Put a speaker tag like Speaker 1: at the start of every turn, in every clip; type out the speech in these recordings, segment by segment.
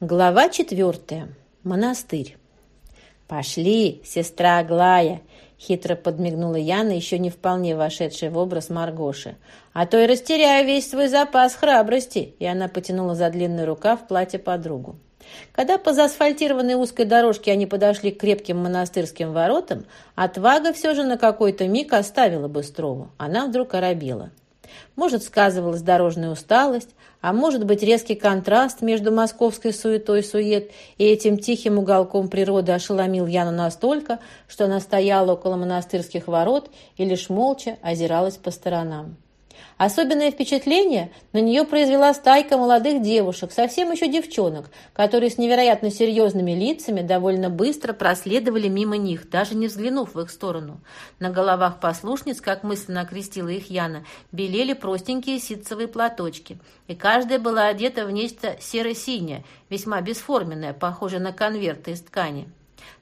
Speaker 1: Глава четвертая. Монастырь. «Пошли, сестра Аглая!» — хитро подмигнула Яна, еще не вполне вошедшая в образ Маргоши. «А то и растеряю весь свой запас храбрости!» И она потянула за длинный рукав платье подругу. Когда по заасфальтированной узкой дорожке они подошли к крепким монастырским воротам, отвага все же на какой-то миг оставила Быстрову. Она вдруг оробела. Может, сказывалась дорожная усталость, а может быть резкий контраст между московской суетой сует и этим тихим уголком природы ошеломил Яну настолько, что она стояла около монастырских ворот и лишь молча озиралась по сторонам. Особенное впечатление на нее произвела стайка молодых девушек, совсем еще девчонок, которые с невероятно серьезными лицами довольно быстро проследовали мимо них, даже не взглянув в их сторону. На головах послушниц, как мысленно окрестила их Яна, белели простенькие ситцевые платочки, и каждая была одета в нечто серо-синее, весьма бесформенное, похожее на конверты из ткани.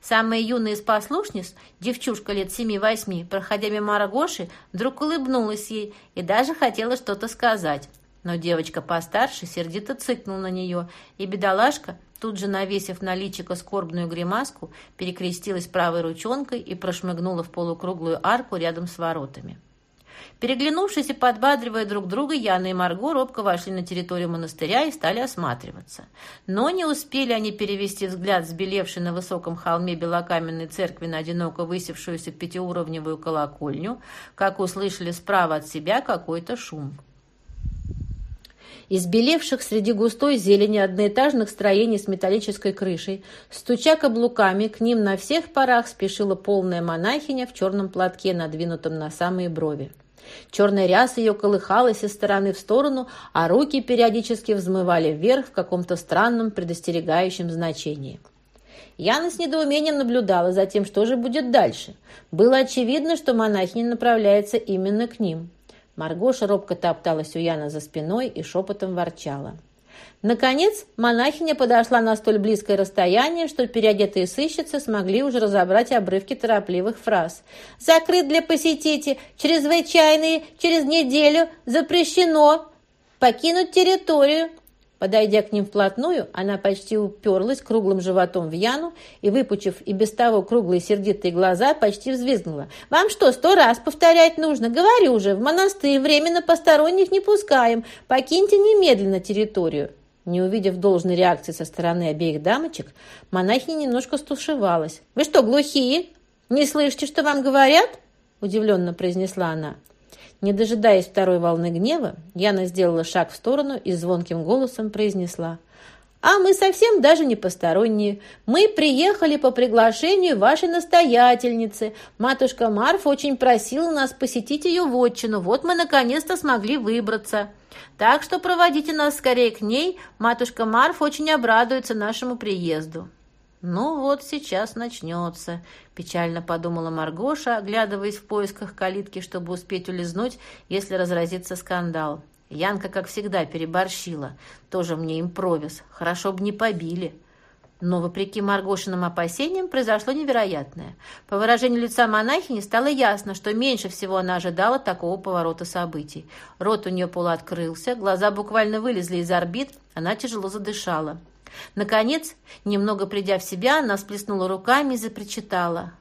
Speaker 1: Самая юная из послушниц, девчушка лет семи-восьми, проходя мимо Маргоши, вдруг улыбнулась ей и даже хотела что-то сказать. Но девочка постарше сердито цыкнула на нее, и бедолашка, тут же навесив на личико скорбную гримаску, перекрестилась правой ручонкой и прошмыгнула в полукруглую арку рядом с воротами. Переглянувшись и подбадривая друг друга, Яна и Марго робко вошли на территорию монастыря и стали осматриваться. Но не успели они перевести взгляд с белевшей на высоком холме белокаменной церкви на одиноко высевшуюся пятиуровневую колокольню, как услышали справа от себя какой-то шум. Избелевших среди густой зелени одноэтажных строений с металлической крышей, стуча каблуками, к ним на всех парах спешила полная монахиня в черном платке, надвинутом на самые брови. Черная ряса ее колыхалась из стороны в сторону, а руки периодически взмывали вверх в каком-то странном предостерегающем значении. Яна с недоумением наблюдала за тем, что же будет дальше. Было очевидно, что монахиня направляется именно к ним. Маргоша робко топталась у Яна за спиной и шепотом ворчала. Наконец, монахиня подошла на столь близкое расстояние, что переодетые сыщицы смогли уже разобрать обрывки торопливых фраз. «Закрыт для посетителей, чрезвычайные, через неделю, запрещено, покинуть территорию». Подойдя к ним вплотную, она почти уперлась круглым животом в Яну и, выпучив и без того круглые сердитые глаза, почти взвизгнула. «Вам что, сто раз повторять нужно? Говорю уже, в монастырь временно посторонних не пускаем. Покиньте немедленно территорию». Не увидев должной реакции со стороны обеих дамочек, монахиня немножко стушевалась. «Вы что, глухие? Не слышите, что вам говорят?» – удивленно произнесла она. Не дожидаясь второй волны гнева, Яна сделала шаг в сторону и звонким голосом произнесла. «А мы совсем даже не посторонние. Мы приехали по приглашению вашей настоятельницы. Матушка Марф очень просила нас посетить ее вотчину. Вот мы наконец-то смогли выбраться». Так что проводите нас скорее к ней, матушка Марф очень обрадуется нашему приезду». «Ну вот сейчас начнется», – печально подумала Маргоша, оглядываясь в поисках калитки, чтобы успеть улизнуть, если разразится скандал. Янка, как всегда, переборщила. Тоже мне импровиз. Хорошо бы не побили. Но, вопреки Маргошиным опасениям, произошло невероятное. По выражению лица монахини стало ясно, что меньше всего она ожидала такого поворота событий. Рот у нее полуоткрылся, глаза буквально вылезли из орбит, она тяжело задышала. Наконец, немного придя в себя, она сплеснула руками и запричитала.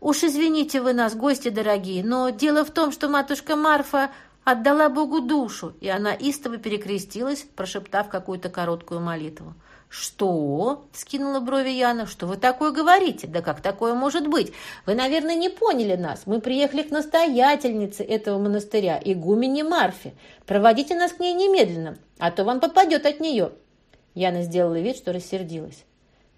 Speaker 1: «Уж извините вы нас, гости дорогие, но дело в том, что матушка Марфа отдала Богу душу», и она истово перекрестилась, прошептав какую-то короткую молитву. «Что?» – скинула брови Яна. «Что вы такое говорите? Да как такое может быть? Вы, наверное, не поняли нас. Мы приехали к настоятельнице этого монастыря, игумене Марфе. Проводите нас к ней немедленно, а то вам попадет от нее». Яна сделала вид, что рассердилась.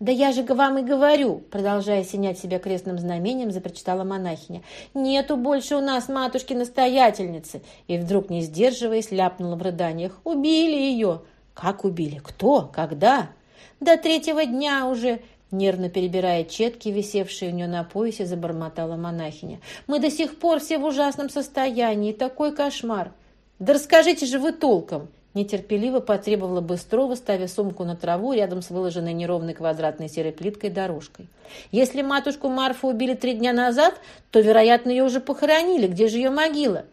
Speaker 1: «Да я же вам и говорю!» Продолжая синять себя крестным знамением, запрочитала монахиня. «Нету больше у нас матушки-настоятельницы!» И вдруг, не сдерживаясь, ляпнула в рыданиях. «Убили ее!» «Как убили? Кто? Когда?» До третьего дня уже, нервно перебирая четки, висевшие у нее на поясе, забормотала монахиня. Мы до сих пор все в ужасном состоянии. Такой кошмар. Да расскажите же вы толком. Нетерпеливо потребовала Быстрова, ставя сумку на траву рядом с выложенной неровной квадратной серой плиткой дорожкой. «Если матушку Марфу убили три дня назад, то, вероятно, ее уже похоронили. Где же ее могила?»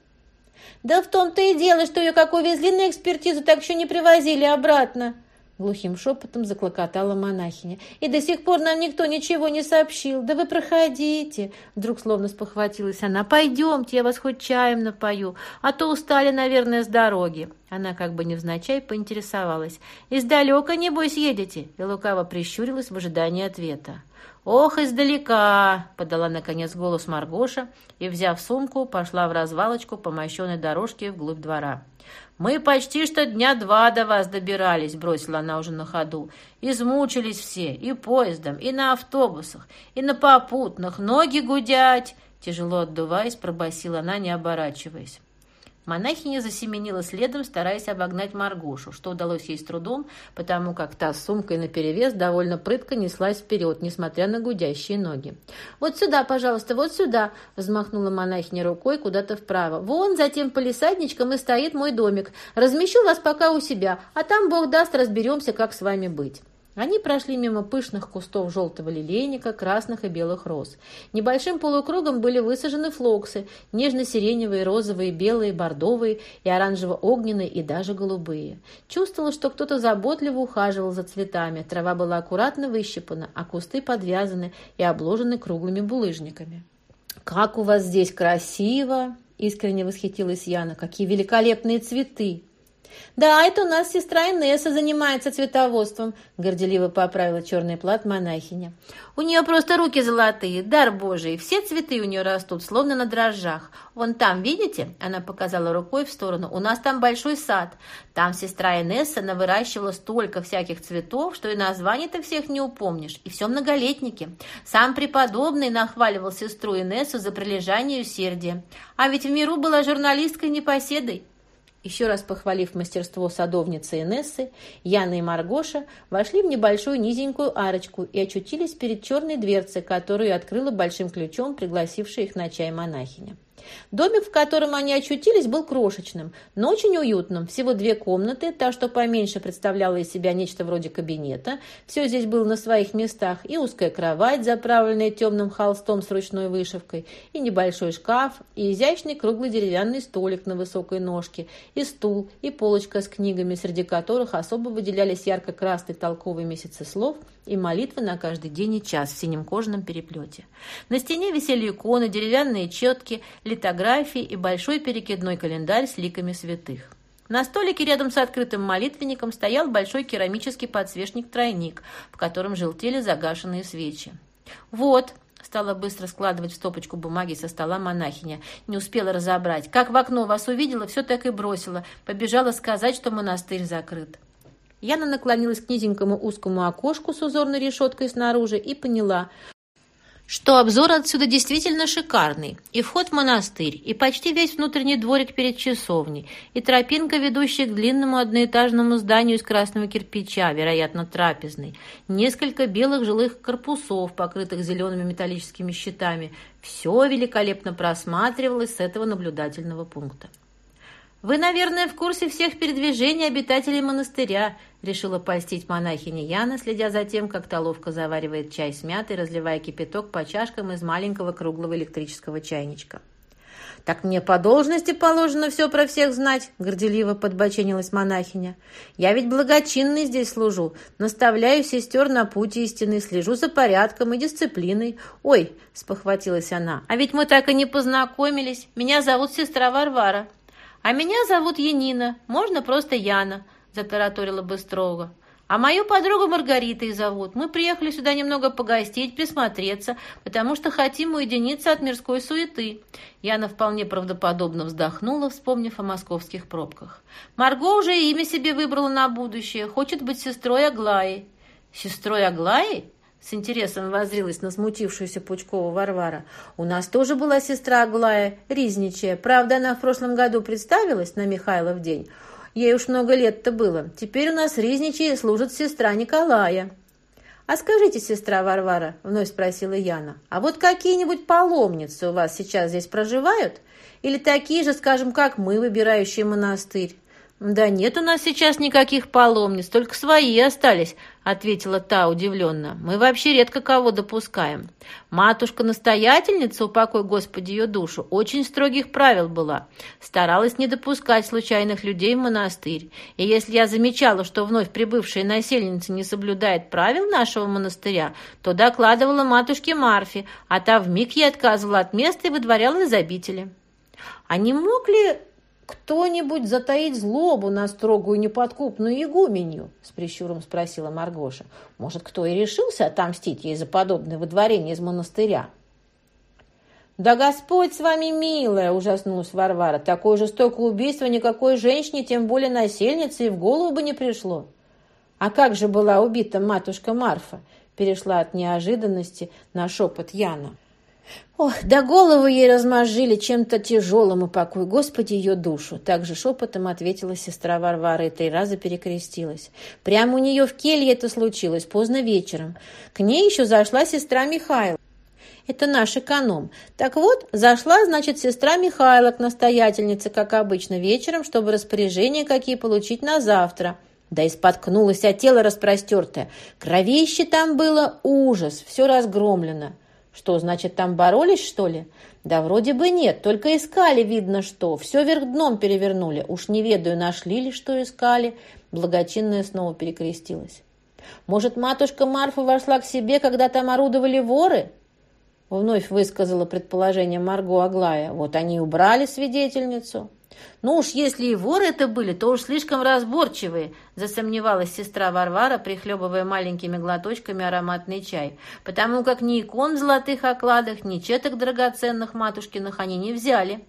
Speaker 1: «Да в том-то и дело, что ее как увезли на экспертизу, так еще не привозили обратно», Глухим шепотом заклокотала монахиня. «И до сих пор нам никто ничего не сообщил. Да вы проходите!» Вдруг словно спохватилась она. «Пойдемте, я вас хоть чаем напою, а то устали, наверное, с дороги». Она как бы невзначай поинтересовалась. «Издалека, небось, едете?» И лукаво прищурилась в ожидании ответа. «Ох, издалека!» — подала наконец голос Маргоша и, взяв сумку, пошла в развалочку по мощенной дорожке вглубь двора. «Мы почти что дня два до вас добирались», — бросила она уже на ходу. «Измучились все, и поездом, и на автобусах, и на попутных, ноги гудять!» Тяжело отдуваясь, пробасила она, не оборачиваясь. Монахиня засеменила следом, стараясь обогнать Маргошу, что удалось ей с трудом, потому как та с сумкой наперевес довольно прытко неслась вперед, несмотря на гудящие ноги. «Вот сюда, пожалуйста, вот сюда!» — взмахнула монахиня рукой куда-то вправо. «Вон за тем полисадничком и стоит мой домик. Размещу вас пока у себя, а там, Бог даст, разберемся, как с вами быть». Они прошли мимо пышных кустов желтого лилейника, красных и белых роз. Небольшим полукругом были высажены флоксы, нежно-сиреневые, розовые, белые, бордовые и оранжево-огненные и даже голубые. Чувствовала, что кто-то заботливо ухаживал за цветами, трава была аккуратно выщипана, а кусты подвязаны и обложены круглыми булыжниками. «Как у вас здесь красиво!» — искренне восхитилась Яна. «Какие великолепные цветы!» «Да, это у нас сестра Инесса занимается цветоводством», — горделиво поправила черный плат монахиня. «У нее просто руки золотые, дар божий, все цветы у нее растут, словно на дрожжах. Вон там, видите?» — она показала рукой в сторону. «У нас там большой сад. Там сестра Инесса навыращивала столько всяких цветов, что и названий-то всех не упомнишь. И все многолетники. Сам преподобный нахваливал сестру Инессу за прилежание и усердие. А ведь в миру была журналисткой непоседой. Еще раз похвалив мастерство садовницы Инессы, Яна и Маргоша вошли в небольшую низенькую арочку и очутились перед черной дверцей, которую открыла большим ключом пригласившая их на чай монахиня. Домик, в котором они очутились, был крошечным, но очень уютным. Всего две комнаты, та, что поменьше представляла из себя нечто вроде кабинета. Все здесь было на своих местах. И узкая кровать, заправленная темным холстом с ручной вышивкой, и небольшой шкаф, и изящный круглый деревянный столик на высокой ножке, и стул, и полочка с книгами, среди которых особо выделялись ярко-красный толковый месяцеслов и молитвы на каждый день и час в синем кожаном переплете. На стене висели иконы, деревянные четки, литографии и большой перекидной календарь с ликами святых. На столике рядом с открытым молитвенником стоял большой керамический подсвечник-тройник, в котором желтели загашенные свечи. «Вот», — стала быстро складывать в стопочку бумаги со стола монахиня, не успела разобрать. «Как в окно вас увидела, все так и бросила. Побежала сказать, что монастырь закрыт». Яна наклонилась к низенькому узкому окошку с узорной решеткой снаружи и поняла, что обзор отсюда действительно шикарный. И вход в монастырь, и почти весь внутренний дворик перед часовней, и тропинка, ведущая к длинному одноэтажному зданию из красного кирпича, вероятно, трапезный, несколько белых жилых корпусов, покрытых зелеными металлическими щитами. Все великолепно просматривалось с этого наблюдательного пункта. «Вы, наверное, в курсе всех передвижений обитателей монастыря», решила польстить монахиня Яна, следя за тем, как та ловко заваривает чай с мятой, разливая кипяток по чашкам из маленького круглого электрического чайничка. «Так мне по должности положено все про всех знать», — горделиво подбоченилась монахиня. «Я ведь благочинный здесь служу, наставляю сестер на путь истины, слежу за порядком и дисциплиной. Ой», — спохватилась она, — «а ведь мы так и не познакомились. Меня зовут сестра Варвара». «А меня зовут Янина, можно просто Яна», — затараторила Быстрова. «А мою подругу Маргаритой зовут. Мы приехали сюда немного погостить, присмотреться, потому что хотим уединиться от мирской суеты». Яна вполне правдоподобно вздохнула, вспомнив о московских пробках. «Марго уже имя себе выбрала на будущее. Хочет быть сестрой Аглаи». «Сестрой Аглаи?» С интересом возрилась на смутившуюся Пучкову Варвара. «У нас тоже была сестра Аглая, Ризничая. Правда, она в прошлом году представилась на Михайлов день. Ей уж много лет-то было. Теперь у нас Ризничей служит сестра Николая». «А скажите, сестра Варвара», — вновь спросила Яна, «а вот какие-нибудь паломницы у вас сейчас здесь проживают? Или такие же, скажем, как мы, выбирающие монастырь?» «Да нет у нас сейчас никаких паломниц, только свои остались», — ответила та удивленно. «Мы вообще редко кого допускаем. Матушка-настоятельница, упокой Господи ее душу, очень строгих правил была. Старалась не допускать случайных людей в монастырь. И если я замечала, что вновь прибывшая насельница не соблюдает правил нашего монастыря, то докладывала матушке Марфе, а та вмиг ей отказывала от места и выдворяла из обители». «А не мог ли кто-нибудь затаить злобу на строгую неподкупную игуменью?» — с прищуром спросила Маргоша. «Может, кто и решился отомстить ей за подобное выдворение из монастыря?» «Да Господь с вами, милая!» – ужаснулась Варвара. «Такое жестокое убийство никакой женщине, тем более насельнице, и в голову бы не пришло». «А как же была убита матушка Марфа?» – перешла от неожиданности на шепот Яна. Ох, да голову ей размозжили чем-то тяжелым, упокой, Господи, ее душу. Также шепотом ответила сестра Варвара и три раза перекрестилась. Прямо у нее в келье это случилось, поздно вечером. К ней еще зашла сестра Михаила. Это наш эконом. Так вот, зашла, значит, сестра Михайла к настоятельнице, как обычно, вечером, чтобы распоряжения какие получить на завтра. Да и споткнулась, а тело распростертое. Кровище там было ужас, все разгромлено. Что, значит, там боролись, что ли? Да вроде бы нет, только искали, видно, что. Все вверх дном перевернули. Уж не ведаю, нашли ли, что искали. Благочинная снова перекрестилась. Может, матушка Марфа вошла к себе, когда там орудовали воры? Вновь высказала предположение Марго Аглая. Вот они убрали свидетельницу. «Ну уж если и воры это были, то уж слишком разборчивые», засомневалась сестра Варвара, прихлебывая маленькими глоточками ароматный чай, потому как ни икон в золотых окладах, ни четок драгоценных матушкиных они не взяли.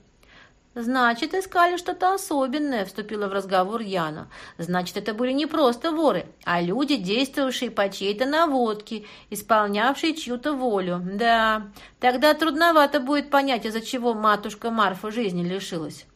Speaker 1: «Значит, искали что-то особенное», — вступила в разговор Яна. «Значит, это были не просто воры, а люди, действовавшие по чьей-то наводке, исполнявшие чью-то волю. Да, тогда трудновато будет понять, из-за чего матушка Марфа жизни лишилась».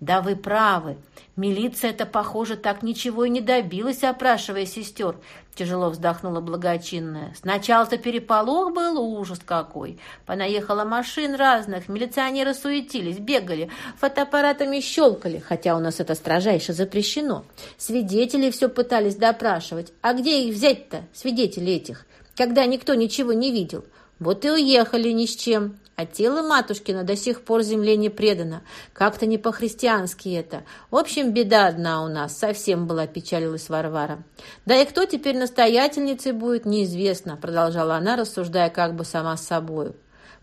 Speaker 1: «Да вы правы. Милиция-то, похоже, так ничего и не добилась, опрашивая сестер», — тяжело вздохнула благочинная. «Сначала-то переполох был, ужас какой. Понаехала машин разных, милиционеры суетились, бегали, фотоаппаратами щелкали, хотя у нас это строжайше запрещено. Свидетелей все пытались допрашивать. А где их взять-то, свидетелей этих, когда никто ничего не видел? Вот и уехали ни с чем. А тело матушкина до сих пор земле не предано. Как-то не по-христиански это. В общем, беда одна у нас. Совсем была печалилась Варвара. Да и кто теперь настоятельницей будет, неизвестно, продолжала она, рассуждая как бы сама с собою.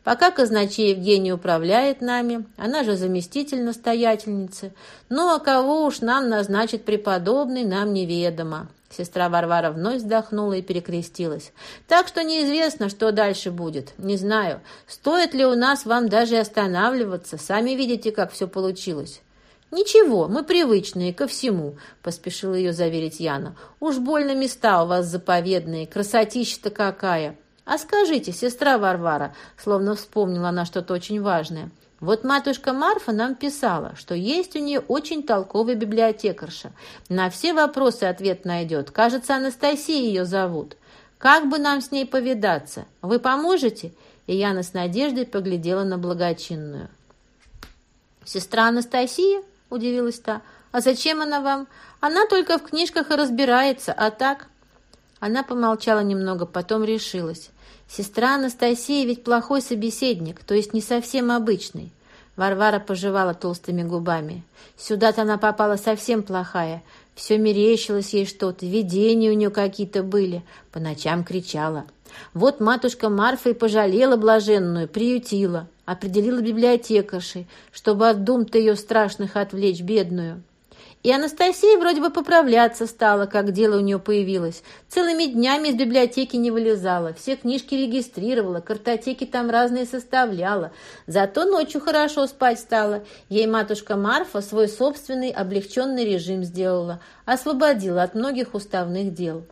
Speaker 1: Пока казначей Евгений управляет нами, она же заместитель настоятельницы. Ну, а кого уж нам назначит преподобный, нам неведомо. Сестра Варвара вновь вздохнула и перекрестилась. «Так что неизвестно, что дальше будет. Не знаю, стоит ли у нас вам даже останавливаться. Сами видите, как все получилось». «Ничего, мы привычные ко всему», — поспешила ее заверить Яна. «Уж больно места у вас заповедные, красотища-то какая!» «А скажите, сестра Варвара», — словно вспомнила она что-то очень важное, — вот матушка Марфа нам писала, что есть у нее очень толковая библиотекарша. На все вопросы ответ найдет. Кажется, Анастасия ее зовут. Как бы нам с ней повидаться? Вы поможете?» И Яна с надеждой поглядела на благочинную. «Сестра Анастасия?» – удивилась та. «А зачем она вам? Она только в книжках и разбирается, а так...» Она помолчала немного, потом решилась. Сестра Анастасия ведь плохой собеседник, то есть не совсем обычный. Варвара пожевала толстыми губами. Сюда-то она попала совсем плохая. Все мерещилось ей что-то, видения у нее какие-то были. По ночам кричала. Вот матушка Марфа и пожалела блаженную, приютила, определила библиотекаршей, чтобы от дум-то ее страшных отвлечь бедную. И Анастасия вроде бы поправляться стала, как дело у нее появилось. Целыми днями из библиотеки не вылезала, все книжки регистрировала, картотеки там разные составляла. Зато ночью хорошо спать стала. Ей матушка Марфа свой собственный облегченный режим сделала, освободила от многих уставных дел.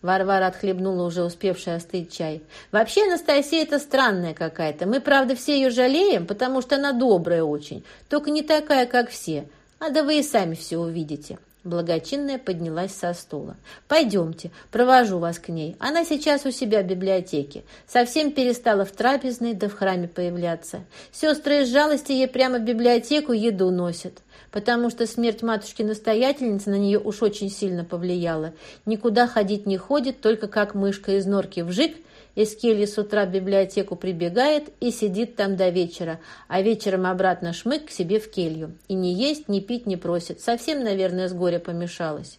Speaker 1: Варвара отхлебнула уже успевший остыть чай. «Вообще Анастасия это странная какая-то. Мы, правда, все ее жалеем, потому что она добрая очень, только не такая, как все. А да вы и сами все увидите. Благочинная поднялась со стула. «Пойдемте, провожу вас к ней. Она сейчас у себя в библиотеке. Совсем перестала в трапезной да в храме появляться. Сестры из жалости ей прямо в библиотеку еду носят, потому что смерть матушки-настоятельницы на нее уж очень сильно повлияла. Никуда ходить не ходит, только как мышка из норки вжик – из кельи с утра в библиотеку прибегает и сидит там до вечера, а вечером обратно шмык к себе в келью. И не есть, ни пить не просит. Совсем, наверное, с горя помешалась.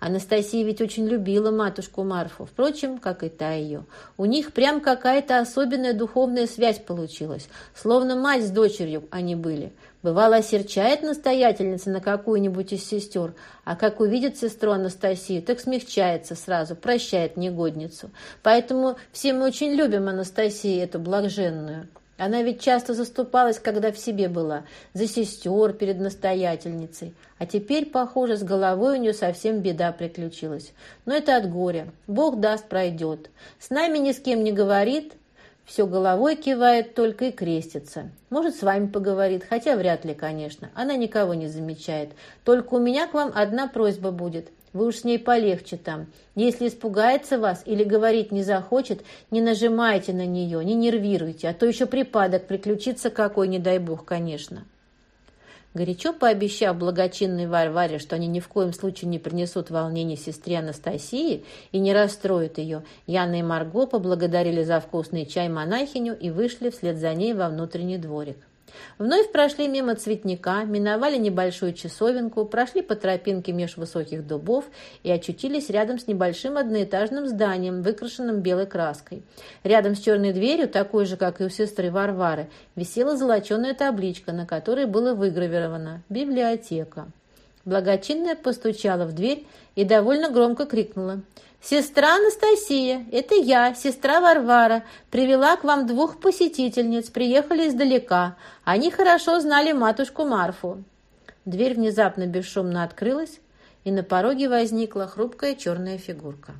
Speaker 1: Анастасия ведь очень любила матушку Марфу, впрочем, как и та ее. У них прям какая-то особенная духовная связь получилась, словно мать с дочерью они были. Бывало, осерчает настоятельница на какую-нибудь из сестер, а как увидит сестру Анастасию, так смягчается сразу, прощает негодницу. Поэтому все мы очень любим Анастасию, эту блаженную. Она ведь часто заступалась, когда в себе была, за сестер перед настоятельницей. А теперь, похоже, с головой у нее совсем беда приключилась. Но это от горя. Бог даст, пройдет. С нами ни с кем не говорит, все головой кивает только и крестится. Может, с вами поговорит, хотя вряд ли, конечно. Она никого не замечает. Только у меня к вам одна просьба будет. Вы уж с ней полегче там. Если испугается вас или говорить не захочет, не нажимайте на нее, не нервируйте, а то еще припадок приключится какой, не дай бог, конечно. Горячо пообещав благочинной Варваре, что они ни в коем случае не принесут волнений сестре Анастасии и не расстроят ее, Яна и Марго поблагодарили за вкусный чай монахиню и вышли вслед за ней во внутренний дворик. Вновь прошли мимо цветника, миновали небольшую часовенку, прошли по тропинке меж высоких дубов и очутились рядом с небольшим одноэтажным зданием, выкрашенным белой краской. Рядом с черной дверью, такой же, как и у сестры Варвары, висела золоченая табличка, на которой было выгравировано «Библиотека». Благочинная постучала в дверь и довольно громко крикнула – «Сестра Анастасия, это я, сестра Варвара, привела к вам двух посетительниц, приехали издалека. Они хорошо знали матушку Марфу». Дверь внезапно бесшумно открылась, и на пороге возникла хрупкая черная фигурка.